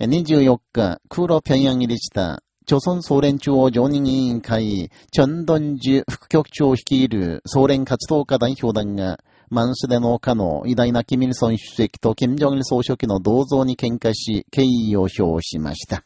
24日、空路平壌入りした、朝鮮総連中央常任委員会、チョンドンジュ副局長を率いる総連活動家代表団が、マンスデ農家の偉大なキミルソン主席と金正・ジ総書記の銅像に喧嘩し、敬意を表しました。